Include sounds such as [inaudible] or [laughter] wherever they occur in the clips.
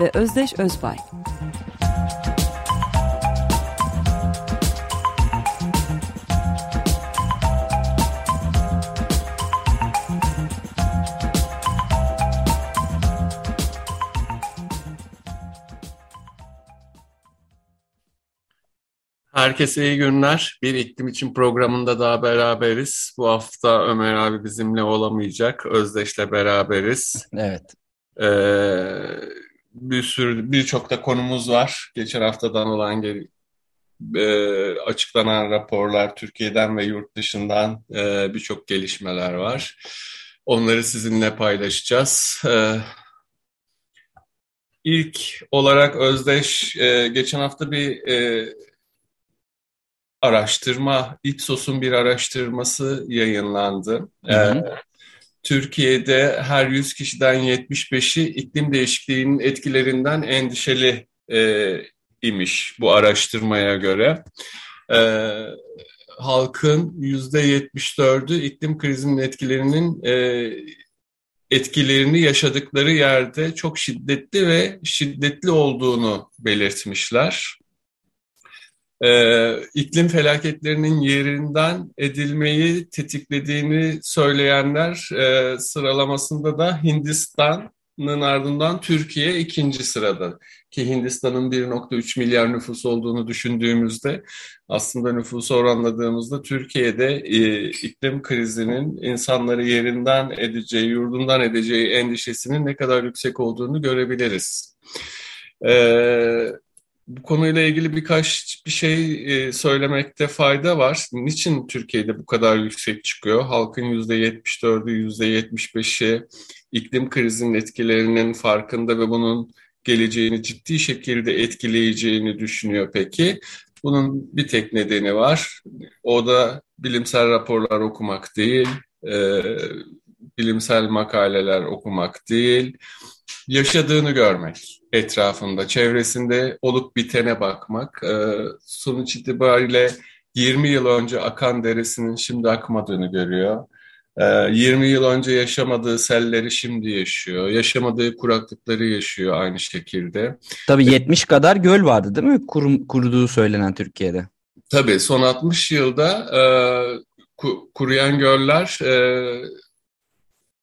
ve Özdeş Özbay. Herkese iyi günler. Bir iklim için programında daha beraberiz. Bu hafta Ömer abi bizimle olamayacak. Özdeş'le beraberiz. Evet. Ee, bir sürü birçok da konumuz var. Geçen haftadan olan geri, e, açıklanan raporlar Türkiye'den ve yurt dışından e, birçok gelişmeler var. Onları sizinle paylaşacağız. E, ilk olarak Özdeş e, geçen hafta bir e, araştırma, İPSOS'un bir araştırması yayınlandı. Hı hı. Ee, Türkiye'de her 100 kişiden 75'i iklim değişikliğinin etkilerinden endişeli e, imiş bu araştırmaya göre. E, halkın %74'ü iklim krizinin etkilerinin e, etkilerini yaşadıkları yerde çok şiddetli ve şiddetli olduğunu belirtmişler e, iklim felaketlerinin yerinden edilmeyi tetiklediğini söyleyenler e, sıralamasında da Hindistan'ın ardından Türkiye ikinci sırada. Ki Hindistan'ın 1.3 milyar nüfus olduğunu düşündüğümüzde aslında nüfusu oranladığımızda Türkiye'de e, iklim krizinin insanları yerinden edeceği, yurdundan edeceği endişesinin ne kadar yüksek olduğunu görebiliriz. Ee, bu konuyla ilgili birkaç bir şey e, söylemekte fayda var. Niçin Türkiye'de bu kadar yüksek çıkıyor? Halkın %74'ü, %75'i iklim krizinin etkilerinin farkında ve bunun geleceğini ciddi şekilde etkileyeceğini düşünüyor peki. Bunun bir tek nedeni var. O da bilimsel raporlar okumak değil, e, bilimsel makaleler okumak değil, yaşadığını görmek etrafında, çevresinde olup bitene bakmak. E, sonuç itibariyle 20 yıl önce akan deresinin şimdi akmadığını görüyor. 20 ee, yıl önce yaşamadığı selleri şimdi yaşıyor. Yaşamadığı kuraklıkları yaşıyor aynı şekilde. Tabii 70 kadar göl vardı değil mi Kurum, kuruduğu söylenen Türkiye'de? Tabii son 60 yılda e, ku, kuruyan göller e,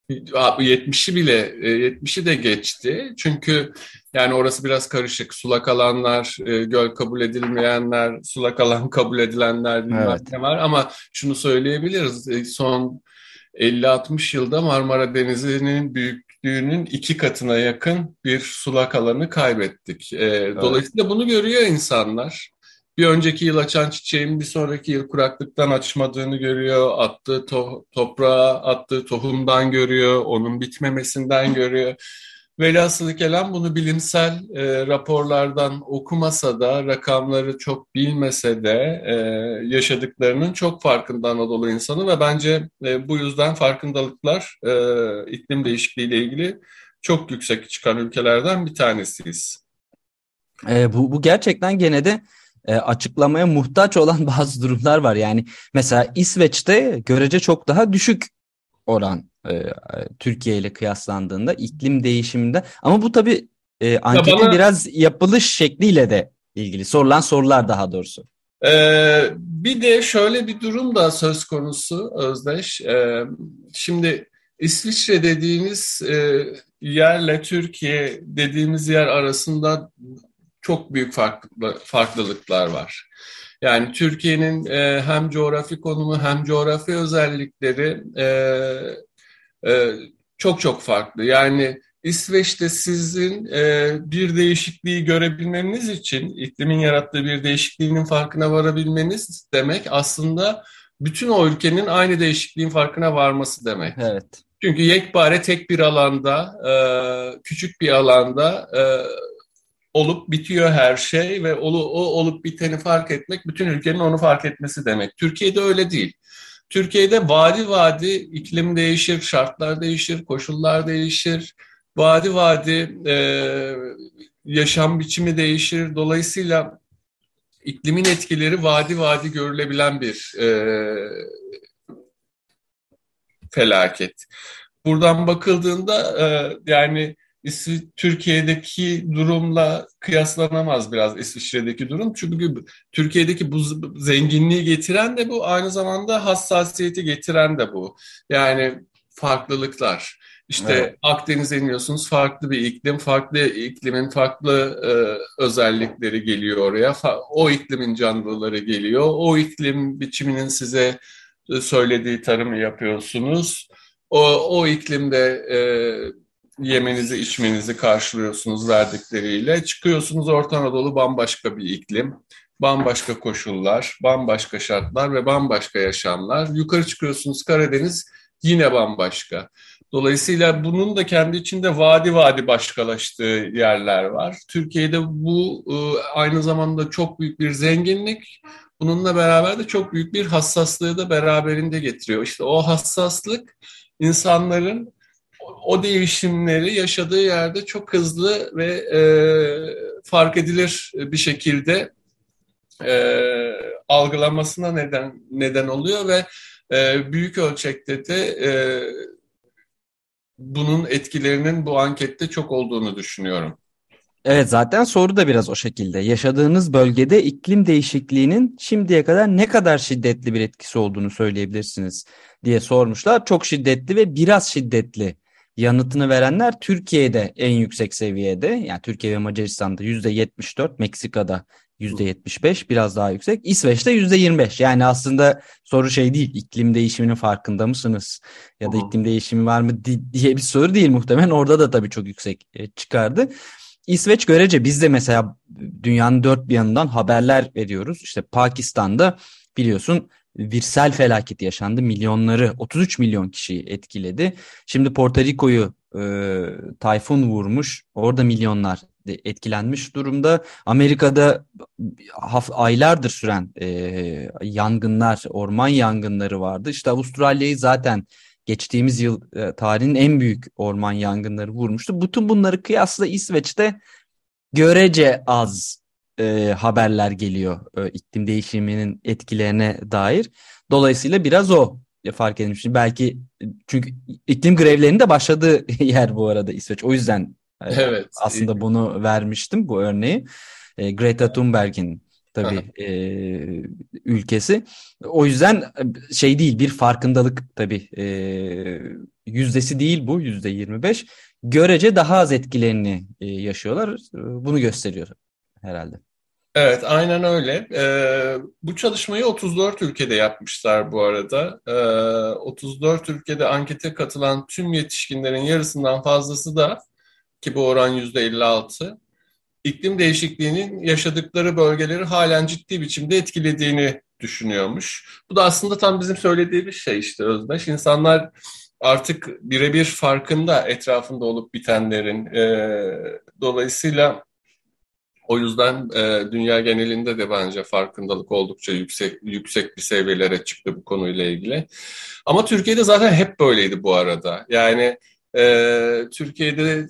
70'i bile 70'i e, de geçti. Çünkü yani orası biraz karışık. Sulak alanlar, e, göl kabul edilmeyenler, sulak alan [laughs] kabul edilenler bilmem evet. ne var. Ama şunu söyleyebiliriz. E, son 50-60 yılda Marmara Denizi'nin büyüklüğünün iki katına yakın bir sulak alanı kaybettik. Evet. Dolayısıyla bunu görüyor insanlar bir önceki yıl açan çiçeğin bir sonraki yıl kuraklıktan açmadığını görüyor, attığı to toprağa attığı tohumdan görüyor, onun bitmemesinden görüyor. Velhasılı kelam bunu bilimsel e, raporlardan okumasa da, rakamları çok bilmese de e, yaşadıklarının çok farkında Anadolu insanı ve bence e, bu yüzden farkındalıklar e, iklim değişikliği ile ilgili çok yüksek çıkan ülkelerden bir tanesiyiz. E, bu, bu gerçekten gene de e, açıklamaya muhtaç olan [laughs] bazı durumlar var. Yani mesela İsveç'te görece çok daha düşük oran e, Türkiye ile kıyaslandığında iklim değişiminde. Ama bu tabii e, anketin bana... biraz yapılış şekliyle de ilgili. Sorulan sorular daha doğrusu. Ee, bir de şöyle bir durum da söz konusu Özdeş. Ee, şimdi İsviçre dediğimiz e, yerle Türkiye dediğimiz yer arasında çok büyük farklı, farklılıklar var. Yani Türkiye'nin e, hem coğrafi konumu hem coğrafi özellikleri e, e, çok çok farklı. Yani İsveç'te sizin e, bir değişikliği görebilmeniz için iklimin yarattığı bir değişikliğinin farkına varabilmeniz demek aslında bütün o ülkenin aynı değişikliğin farkına varması demek. Evet. Çünkü yekpare tek bir alanda, e, küçük bir alanda e, olup bitiyor her şey ve o, o olup biteni fark etmek bütün ülkenin onu fark etmesi demek. Türkiye'de öyle değil. Türkiye'de vadi vadi iklim değişir, şartlar değişir, koşullar değişir. Vadi vadi e, yaşam biçimi değişir. Dolayısıyla iklimin etkileri vadi vadi görülebilen bir e, felaket. Buradan bakıldığında e, yani Türkiye'deki durumla kıyaslanamaz biraz İsviçre'deki durum. Çünkü Türkiye'deki bu zenginliği getiren de bu, aynı zamanda hassasiyeti getiren de bu. Yani farklılıklar. İşte evet. Akdeniz'e iniyorsunuz farklı bir iklim, farklı iklimin farklı e, özellikleri geliyor oraya. O iklimin canlıları geliyor. O iklim biçiminin size söylediği tarımı yapıyorsunuz. O, o iklimde e, yemenizi, içmenizi karşılıyorsunuz verdikleriyle. Çıkıyorsunuz Orta Anadolu bambaşka bir iklim, bambaşka koşullar, bambaşka şartlar ve bambaşka yaşamlar. Yukarı çıkıyorsunuz Karadeniz yine bambaşka. Dolayısıyla bunun da kendi içinde vadi vadi başkalaştığı yerler var. Türkiye'de bu e, aynı zamanda çok büyük bir zenginlik. Bununla beraber de çok büyük bir hassaslığı da beraberinde getiriyor. İşte o hassaslık insanların o değişimleri yaşadığı yerde çok hızlı ve e, fark edilir bir şekilde e, algılamasına neden neden oluyor ve e, büyük ölçekte de e, bunun etkilerinin bu ankette çok olduğunu düşünüyorum. Evet zaten soru da biraz o şekilde. Yaşadığınız bölgede iklim değişikliğinin şimdiye kadar ne kadar şiddetli bir etkisi olduğunu söyleyebilirsiniz diye sormuşlar. Çok şiddetli ve biraz şiddetli yanıtını verenler Türkiye'de en yüksek seviyede. Yani Türkiye ve Macaristan'da %74, Meksika'da %75 biraz daha yüksek. İsveç'te %25. Yani aslında soru şey değil. iklim değişiminin farkında mısınız? Ya da iklim değişimi var mı diye bir soru değil muhtemelen. Orada da tabii çok yüksek e, çıkardı. İsveç görece biz de mesela dünyanın dört bir yanından haberler veriyoruz. İşte Pakistan'da biliyorsun bir sel felaketi yaşandı. Milyonları 33 milyon kişiyi etkiledi. Şimdi Porto Rico'yu e, tayfun vurmuş. Orada milyonlar etkilenmiş durumda. Amerika'da aylardır süren e, yangınlar, orman yangınları vardı. İşte Avustralya'yı zaten geçtiğimiz yıl e, tarihin en büyük orman yangınları vurmuştu. Bütün bunları kıyasla İsveç'te görece az e, haberler geliyor e, iklim değişiminin etkilerine dair. Dolayısıyla biraz o fark edilmiş. Belki çünkü iklim grevlerinin de başladığı [laughs] yer bu arada İsveç. O yüzden e, evet. aslında bunu vermiştim bu örneği. E, Greta Thunberg'in tabii e, ülkesi. O yüzden e, şey değil bir farkındalık tabii e, yüzdesi değil bu yüzde 25. Görece daha az etkilerini e, yaşıyorlar. E, bunu gösteriyor herhalde. Evet, aynen öyle. Ee, bu çalışmayı 34 ülkede yapmışlar bu arada. Ee, 34 ülkede ankete katılan tüm yetişkinlerin yarısından fazlası da ki bu oran %56 iklim değişikliğinin yaşadıkları bölgeleri halen ciddi biçimde etkilediğini düşünüyormuş. Bu da aslında tam bizim söylediğimiz şey işte Özdeş. İnsanlar artık birebir farkında etrafında olup bitenlerin. E, dolayısıyla o yüzden e, dünya genelinde de bence farkındalık oldukça yüksek yüksek bir seviyelere çıktı bu konuyla ilgili. Ama Türkiye'de zaten hep böyleydi bu arada. Yani e, Türkiye'de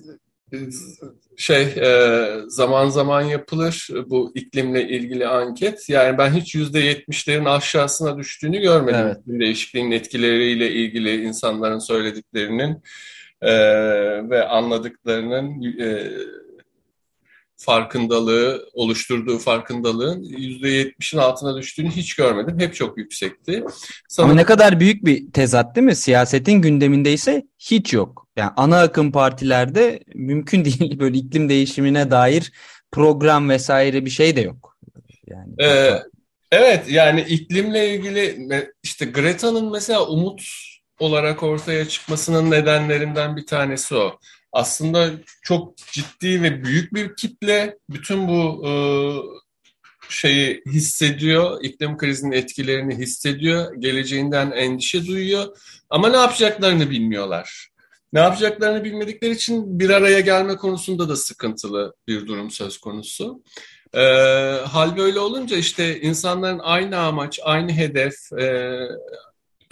şey e, zaman zaman yapılır bu iklimle ilgili anket. Yani ben hiç yüzde yetmişlerin aşağısına düştüğünü görmedim. Evet. Değişikliğin etkileriyle ilgili insanların söylediklerinin e, ve anladıklarının e, farkındalığı, oluşturduğu farkındalığın %70'in altına düştüğünü hiç görmedim. Hep çok yüksekti. Sana... Ama ne kadar büyük bir tezat değil mi? Siyasetin gündeminde ise hiç yok. Yani ana akım partilerde mümkün [laughs] değil böyle iklim değişimine dair program vesaire bir şey de yok. Yani ee, evet yani iklimle ilgili işte Greta'nın mesela umut olarak ortaya çıkmasının nedenlerinden bir tanesi o aslında çok ciddi ve büyük bir kitle bütün bu e, şeyi hissediyor, iklim krizinin etkilerini hissediyor, geleceğinden endişe duyuyor ama ne yapacaklarını bilmiyorlar. ne yapacaklarını bilmedikleri için bir araya gelme konusunda da sıkıntılı bir durum söz konusu. E, hal böyle olunca işte insanların aynı amaç, aynı hedef e,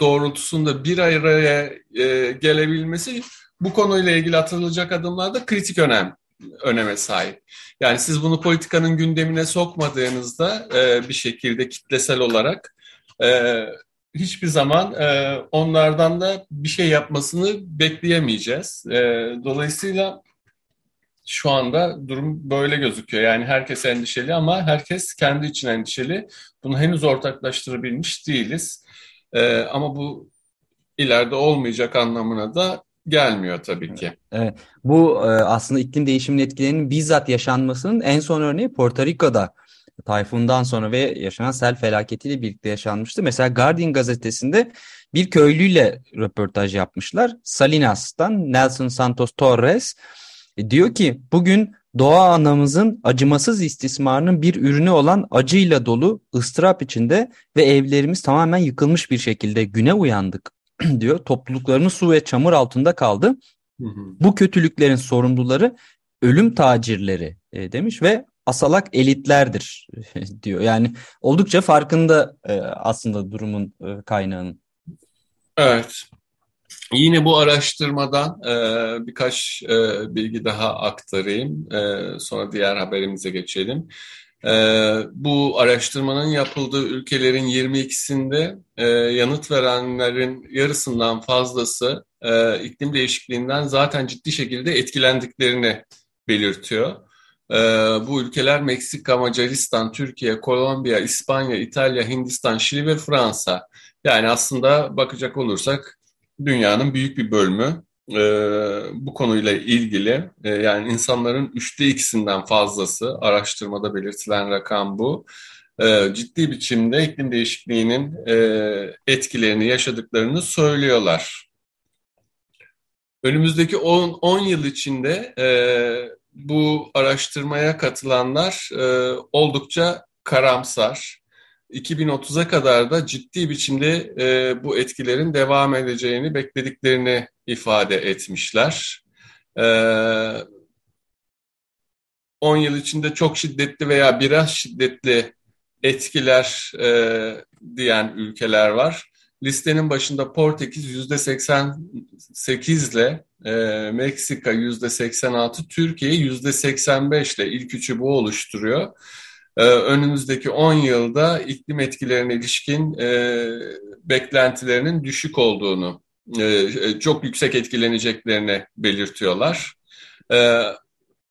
doğrultusunda bir araya e, gelebilmesi bu konuyla ilgili atılacak adımlarda kritik önem öneme sahip. Yani siz bunu politikanın gündemine sokmadığınızda e, bir şekilde kitlesel olarak e, hiçbir zaman e, onlardan da bir şey yapmasını bekleyemeyeceğiz. E, dolayısıyla şu anda durum böyle gözüküyor. Yani herkes endişeli ama herkes kendi için endişeli. Bunu henüz ortaklaştırabilmiş değiliz. E, ama bu ileride olmayacak anlamına da gelmiyor tabii ki. Evet, bu e, aslında iklim değişiminin etkilerinin bizzat yaşanmasının en son örneği Porto Rico'da tayfundan sonra ve yaşanan sel felaketiyle birlikte yaşanmıştı. Mesela Guardian gazetesinde bir köylüyle röportaj yapmışlar. Salinas'tan Nelson Santos Torres e, diyor ki bugün doğa anamızın acımasız istismarının bir ürünü olan acıyla dolu ıstırap içinde ve evlerimiz tamamen yıkılmış bir şekilde güne uyandık [clears throat] diyor. Topluluklarımız su ve çamur altında kaldı. Hı hı. Bu kötülüklerin sorumluları ölüm tacirleri e, demiş ve asalak elitlerdir [laughs] diyor. Yani oldukça farkında e, aslında durumun e, kaynağının. Evet. Yine bu araştırmadan e, birkaç e, bilgi daha aktarayım. E, sonra diğer haberimize geçelim. E, bu araştırmanın yapıldığı ülkelerin 22'sinde e, yanıt verenlerin yarısından fazlası e, iklim değişikliğinden zaten ciddi şekilde etkilendiklerini belirtiyor. E, bu ülkeler Meksika, Macaristan, Türkiye, Kolombiya, İspanya, İtalya, Hindistan, Şili ve Fransa. Yani aslında bakacak olursak dünyanın büyük bir bölümü e, bu konuyla ilgili e, yani insanların üçte ikisinden fazlası araştırmada belirtilen rakam bu. E, ciddi biçimde iklim değişikliğinin e, etkilerini yaşadıklarını söylüyorlar. Önümüzdeki 10 yıl içinde e, bu araştırmaya katılanlar e, oldukça karamsar. 2030'a kadar da ciddi biçimde e, bu etkilerin devam edeceğini beklediklerini ifade etmişler. E, 10 yıl içinde çok şiddetli veya biraz şiddetli etkiler e, diyen ülkeler var. Listenin başında Portekiz yüzde 88 ile e, Meksika yüzde 86, Türkiye yüzde 85 ile ilk üçü bu oluşturuyor. E, önümüzdeki 10 yılda iklim etkilerine ilişkin e, beklentilerinin düşük olduğunu, e, e, çok yüksek etkileneceklerini belirtiyorlar. E,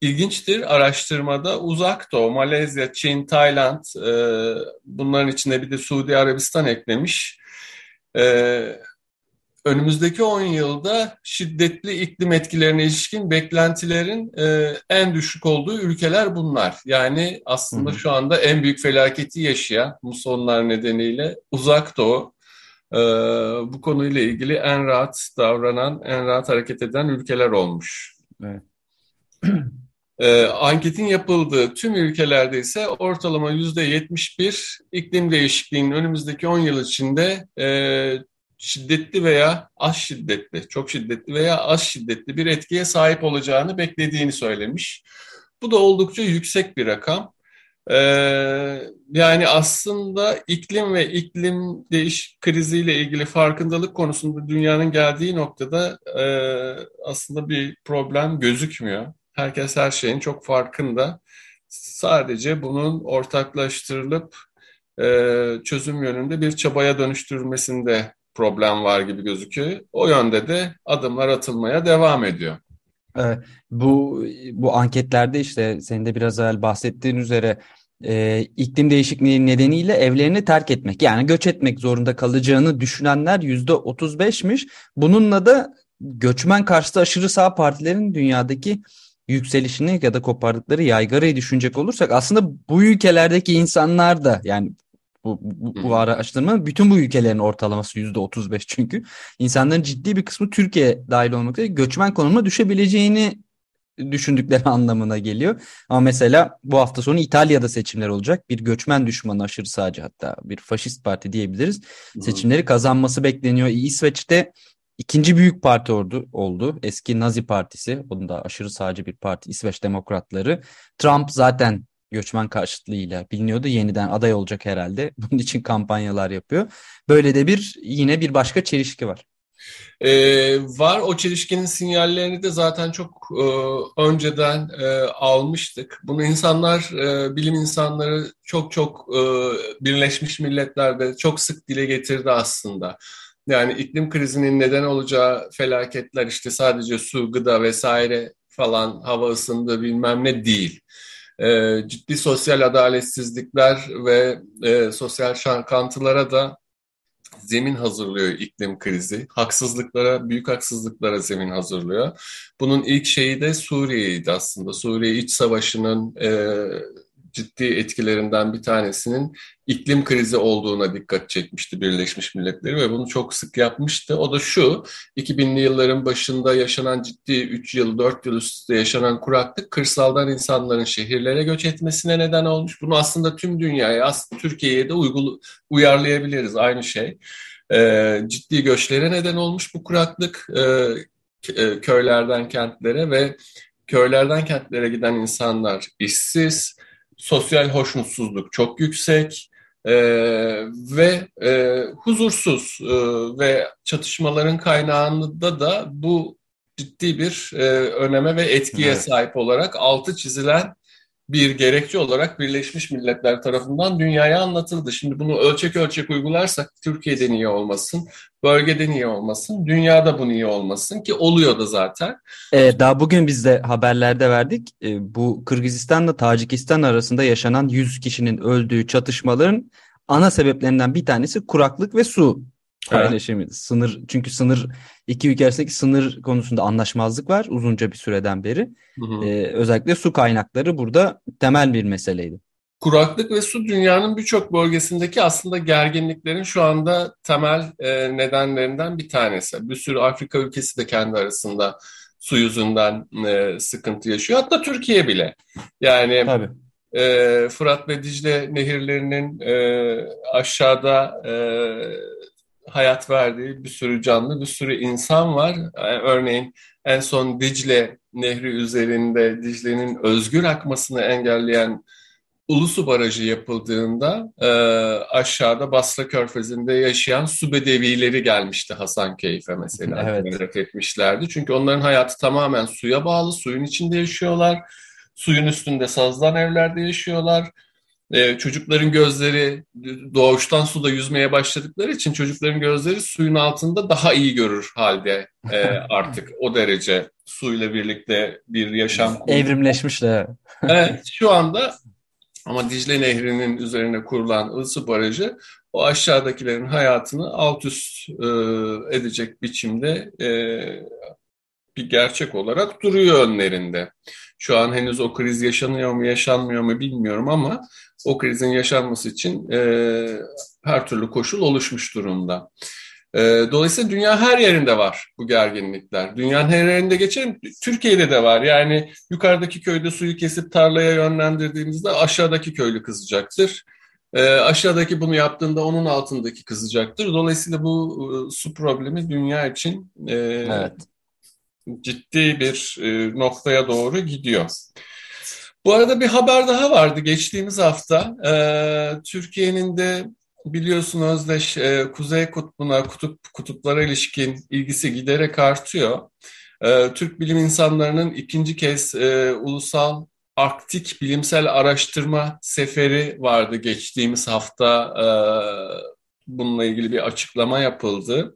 İlginçtir araştırmada Uzak Doğu, Malezya, Çin, Tayland bunların içine bir de Suudi Arabistan eklemiş. Önümüzdeki 10 yılda şiddetli iklim etkilerine ilişkin beklentilerin e, en düşük olduğu ülkeler bunlar. Yani aslında hı hı. şu anda en büyük felaketi yaşayan musonlar nedeniyle Uzak Doğu e, bu konuyla ilgili en rahat davranan, en rahat hareket eden ülkeler olmuş. Evet. E, anketin yapıldığı tüm ülkelerde ise ortalama yüzde 71 iklim değişikliğinin önümüzdeki 10 yıl içinde e, şiddetli veya az şiddetli, çok şiddetli veya az şiddetli bir etkiye sahip olacağını beklediğini söylemiş. Bu da oldukça yüksek bir rakam. Ee, yani aslında iklim ve iklim değiş kriziyle ilgili farkındalık konusunda dünyanın geldiği noktada e, aslında bir problem gözükmüyor. Herkes her şeyin çok farkında. Sadece bunun ortaklaştırılıp e, çözüm yönünde bir çabaya dönüştürülmesinde problem var gibi gözüküyor. O yönde de adımlar atılmaya devam ediyor. Bu bu anketlerde işte senin de biraz evvel bahsettiğin üzere e, iklim değişikliği nedeniyle evlerini terk etmek yani göç etmek zorunda kalacağını düşünenler yüzde 35'miş. Bununla da göçmen karşıtı aşırı sağ partilerin dünyadaki yükselişini ya da kopardıkları yaygarayı düşünecek olursak aslında bu ülkelerdeki insanlar da yani bu, bu, bu araştırma bütün bu ülkelerin ortalaması yüzde 35 çünkü insanların ciddi bir kısmı Türkiye dahil olmak üzere göçmen konumuna düşebileceğini düşündükleri [laughs] anlamına geliyor. Ama mesela bu hafta sonu İtalya'da seçimler olacak. Bir göçmen düşmanı aşırı sağcı hatta bir faşist parti diyebiliriz. Seçimleri kazanması bekleniyor. İsveç'te ikinci büyük parti oldu, oldu. Eski Nazi Partisi, onun da aşırı sağcı bir parti, İsveç Demokratları. Trump zaten göçmen karşıtlığıyla biliniyordu. Yeniden aday olacak herhalde. [laughs] Bunun için kampanyalar yapıyor. Böyle de bir yine bir başka çelişki var. Ee, var o çelişkinin sinyallerini de zaten çok e, önceden e, almıştık. Bunu insanlar, e, bilim insanları çok çok e, Birleşmiş Milletler'de çok sık dile getirdi aslında. Yani iklim krizinin neden olacağı felaketler işte sadece su, gıda vesaire falan hava ısındı bilmem ne değil. E, ciddi sosyal adaletsizlikler ve e, sosyal şankantılara da zemin hazırlıyor iklim krizi. Haksızlıklara, büyük haksızlıklara zemin hazırlıyor. Bunun ilk şeyi de Suriye'ydi aslında. Suriye iç savaşının e, ciddi etkilerinden bir tanesinin iklim krizi olduğuna dikkat çekmişti Birleşmiş Milletleri ve bunu çok sık yapmıştı. O da şu, 2000'li yılların başında yaşanan ciddi 3 yıl, 4 yıl üstte yaşanan kuraklık kırsaldan insanların şehirlere göç etmesine neden olmuş. Bunu aslında tüm dünyaya, aslında Türkiye'ye de uygul uyarlayabiliriz aynı şey. Ee, ciddi göçlere neden olmuş bu kuraklık e, e köylerden kentlere ve köylerden kentlere giden insanlar işsiz, sosyal hoşnutsuzluk çok yüksek e, ve e, huzursuz e, ve çatışmaların kaynağında da bu ciddi bir e, öneme ve etkiye evet. sahip olarak altı çizilen bir gerekçe olarak Birleşmiş Milletler tarafından dünyaya anlatıldı. Şimdi bunu ölçek ölçek uygularsak Türkiye'de niye olmasın, bölgede niye olmasın, dünyada bu niye olmasın ki oluyor da zaten. Ee, daha bugün biz de haberlerde verdik. Ee, bu Kırgızistan'la Tacikistan arasında yaşanan 100 kişinin öldüğü çatışmaların ana sebeplerinden bir tanesi kuraklık ve su paylaşımı. Evet. Sınır çünkü sınır iki ülke arasındaki sınır konusunda anlaşmazlık var uzunca bir süreden beri. Hı hı. Ee, özellikle su kaynakları burada temel bir meseleydi. Kuraklık ve su dünyanın birçok bölgesindeki aslında gerginliklerin şu anda temel e, nedenlerinden bir tanesi. Bir sürü Afrika ülkesi de kendi arasında su yüzünden e, sıkıntı yaşıyor. Hatta Türkiye bile. Yani Tabii. E, Fırat ve Dicle nehirlerinin e, aşağıda e, hayat verdiği bir sürü canlı, bir sürü insan var. Yani örneğin en son Dicle Nehri üzerinde Dicle'nin özgür akmasını engelleyen Ulusu Barajı yapıldığında e, aşağıda Basra Körfezi'nde yaşayan su bedevileri gelmişti Hasankeyf'e mesela. Evet. Merak etmişlerdi. Çünkü onların hayatı tamamen suya bağlı, suyun içinde yaşıyorlar. Suyun üstünde sazdan evlerde yaşıyorlar. Ee, çocukların gözleri doğuştan suda yüzmeye başladıkları için çocukların gözleri suyun altında daha iyi görür halde e, [laughs] artık o derece suyla birlikte bir yaşam evrimleşmişler. evet [laughs] şu anda ama Dicle Nehri'nin üzerine kurulan ısı barajı o aşağıdakilerin hayatını alt üst e, edecek biçimde e, bir gerçek olarak duruyor önlerinde. Şu an henüz o kriz yaşanıyor mu yaşanmıyor mu bilmiyorum ama o krizin yaşanması için e, her türlü koşul oluşmuş durumda. E, dolayısıyla dünya her yerinde var bu gerginlikler. Dünyanın her yerinde geçelim. Türkiye'de de var. Yani yukarıdaki köyde suyu kesip tarlaya yönlendirdiğimizde aşağıdaki köylü kızacaktır. E, aşağıdaki bunu yaptığında onun altındaki kızacaktır. Dolayısıyla bu e, su problemi dünya için e, evet. Ciddi bir e, noktaya doğru gidiyor. Bu arada bir haber daha vardı geçtiğimiz hafta. Ee, Türkiye'nin de biliyorsun Özdeş e, Kuzey Kutbu'na, kutup, kutuplara ilişkin ilgisi giderek artıyor. Türk bilim insanlarının ikinci kez e, ulusal Arktik bilimsel araştırma seferi vardı geçtiğimiz hafta. E, bununla ilgili bir açıklama yapıldı. E,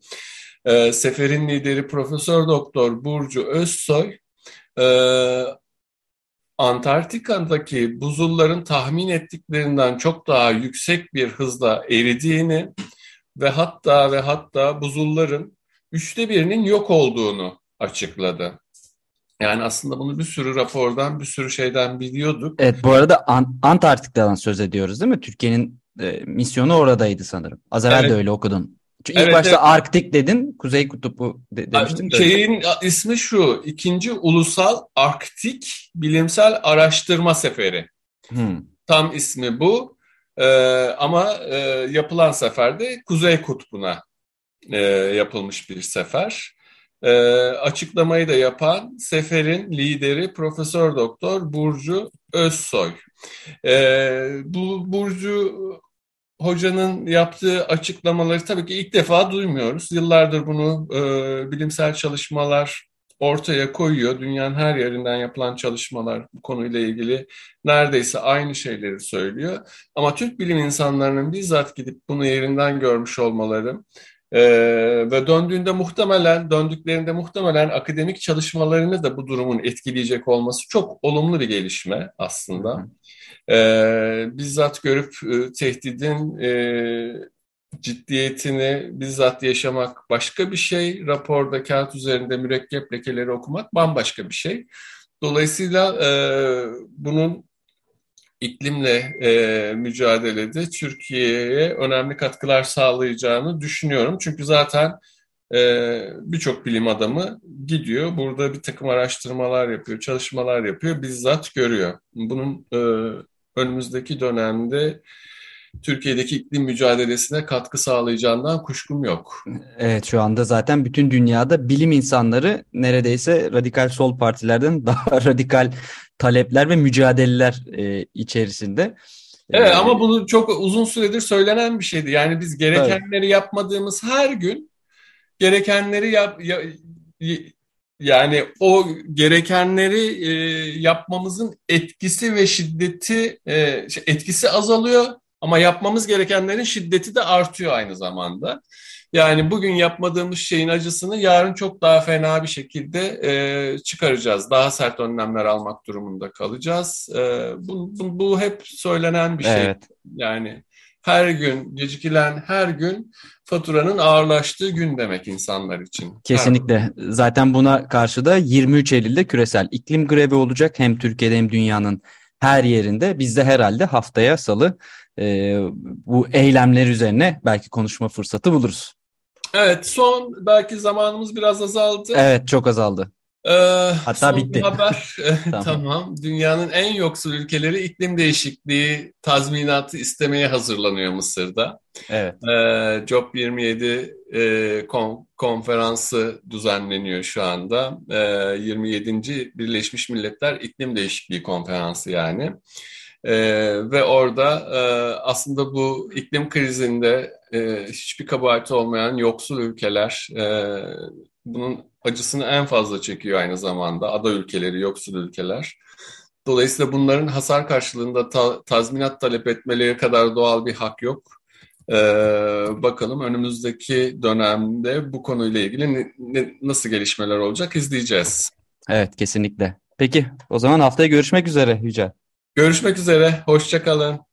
seferin lideri Profesör Doktor Burcu Özsoy, e, Antarktika'daki buzulların tahmin ettiklerinden çok daha yüksek bir hızla eridiğini ve hatta ve hatta buzulların üçte birinin yok olduğunu açıkladı. Yani aslında bunu bir sürü rapordan, bir sürü şeyden biliyorduk. Evet, bu arada An Antarktika'dan söz ediyoruz değil mi? Türkiye'nin e, misyonu oradaydı sanırım. Az evvel evet. de öyle okudun. Çünkü evet, ilk başta evet. Arktik dedin, Kuzey Kutubu de, demiştin. Şeyin ismi şu, ikinci Ulusal Arktik Bilimsel Araştırma Seferi. Hmm. Tam ismi bu. Ee, ama e, yapılan seferde Kuzey Kutbu'na e, yapılmış bir sefer. E, açıklamayı da yapan seferin lideri Profesör Doktor Burcu Özsoy. E, bu Burcu hocanın yaptığı açıklamaları tabii ki ilk defa duymuyoruz. Yıllardır bunu e, bilimsel çalışmalar ortaya koyuyor. Dünyanın her yerinden yapılan çalışmalar bu konuyla ilgili neredeyse aynı şeyleri söylüyor. Ama Türk bilim insanlarının bizzat gidip bunu yerinden görmüş olmaları ee, ve döndüğünde muhtemelen, döndüklerinde muhtemelen akademik çalışmalarını da bu durumun etkileyecek olması çok olumlu bir gelişme aslında. Ee, bizzat görüp e, tehdidin e, ciddiyetini bizzat yaşamak başka bir şey. Raporda kağıt üzerinde mürekkep lekeleri okumak bambaşka bir şey. Dolayısıyla e, bunun iklimle e, mücadelede Türkiye'ye önemli katkılar sağlayacağını düşünüyorum. Çünkü zaten e, birçok bilim adamı gidiyor, burada bir takım araştırmalar yapıyor, çalışmalar yapıyor, bizzat görüyor. Bunun e, önümüzdeki dönemde Türkiye'deki iklim mücadelesine katkı sağlayacağından kuşkum yok. Evet şu anda zaten bütün dünyada bilim insanları neredeyse radikal sol partilerden [laughs] daha radikal talepler ve mücadeleler e, içerisinde. Evet ama bunu çok uzun süredir söylenen bir şeydi. Yani biz gerekenleri evet. yapmadığımız her gün gerekenleri yap, ya, yani o gerekenleri e, yapmamızın etkisi ve şiddeti e, şey, etkisi azalıyor ama yapmamız gerekenlerin şiddeti de artıyor aynı zamanda. Yani bugün yapmadığımız şeyin acısını yarın çok daha fena bir şekilde e, çıkaracağız. Daha sert önlemler almak durumunda kalacağız. E, bu, bu, bu hep söylenen bir şey. Evet. Yani her gün gecikilen her gün faturanın ağırlaştığı gün demek insanlar için. Kesinlikle. Zaten buna karşı da 23 Eylül'de küresel iklim grevi olacak. Hem Türkiye'de hem dünyanın her yerinde. Biz de herhalde haftaya salı e, bu eylemler üzerine belki konuşma fırsatı buluruz. Evet son belki zamanımız biraz azaldı. Evet çok azaldı. Ee, Hatta bitti. haber [laughs] tamam. tamam. Dünyanın en yoksul ülkeleri iklim değişikliği tazminatı istemeye hazırlanıyor Mısır'da. Evet. Ee, COP27 e, kon, konferansı düzenleniyor şu anda. Ee, 27. Birleşmiş Milletler İklim Değişikliği Konferansı yani. Ee, ve orada e, aslında bu iklim krizinde e, hiçbir kabahati olmayan yoksul ülkeler e, bunun acısını en fazla çekiyor aynı zamanda. Ada ülkeleri, yoksul ülkeler. Dolayısıyla bunların hasar karşılığında ta, tazminat talep etmeleri kadar doğal bir hak yok. Ee, bakalım önümüzdeki dönemde bu konuyla ilgili ne, ne, nasıl gelişmeler olacak izleyeceğiz. Evet kesinlikle. Peki o zaman haftaya görüşmek üzere Yücel. Görüşmek üzere. Hoşçakalın.